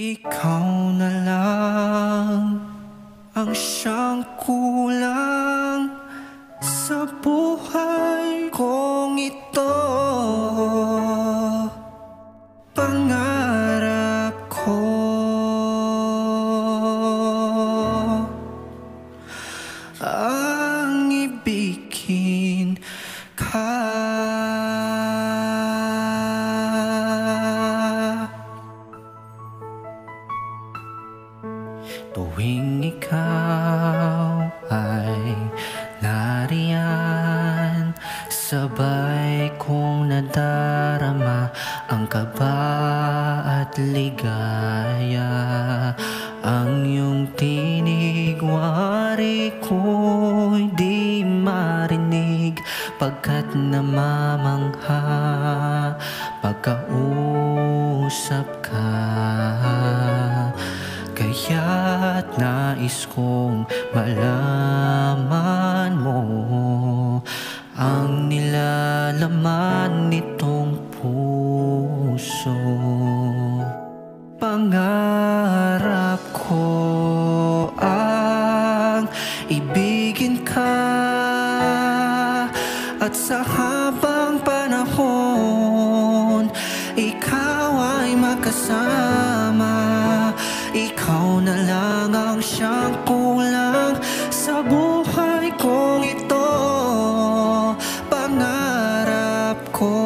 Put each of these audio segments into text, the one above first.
Ikaw na lang ang siyang kulang sa buhay kong ito. Pangarap ko. Ang ibigin ka Tuwing ikaw ay nariyan. Sabay kong nadarama ang kaba at ligaya. Ang iyong tinig wari ko'y di marinig Pagkat namamangha. Pagkausap ka Kaya't nais kong malaman mo Ang nilalaman nitong puso. Pangarap ko ang ibigin ka At sa habang panahon Ikaw ay makasama siyang kulang Sa buhay kong ito. Pangarap ko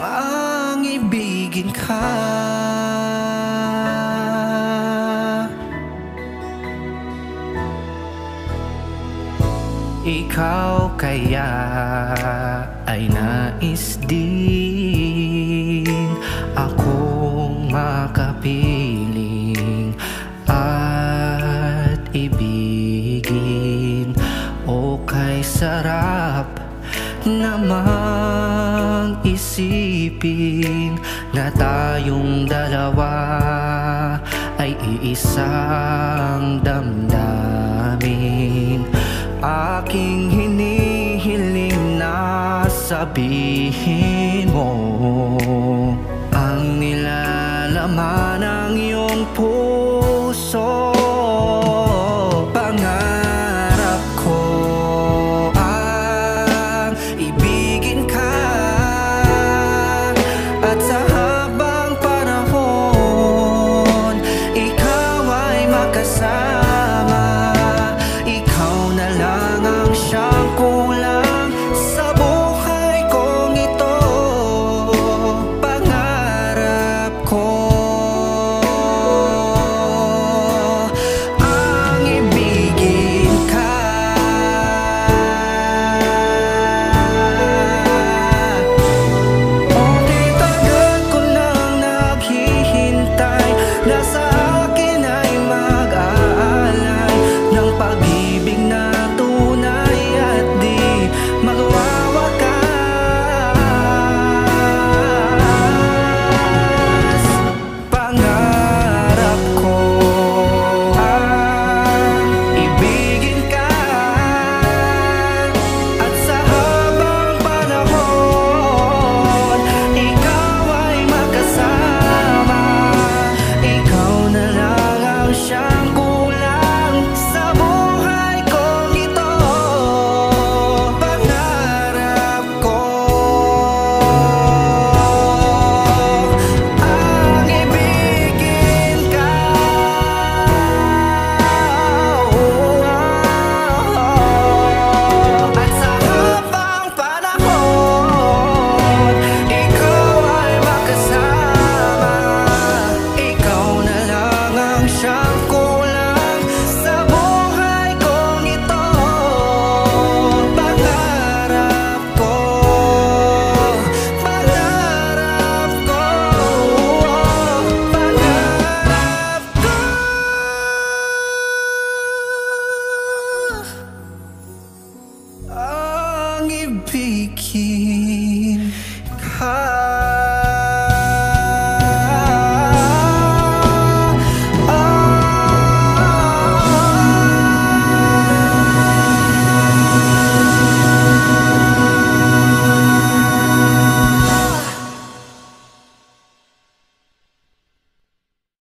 Ang ibigin ka. Ikaw kaya ay nais din namang isipin Na tayong dalawa ay iisang damdamin. Aking hinihiling na sabihin mo high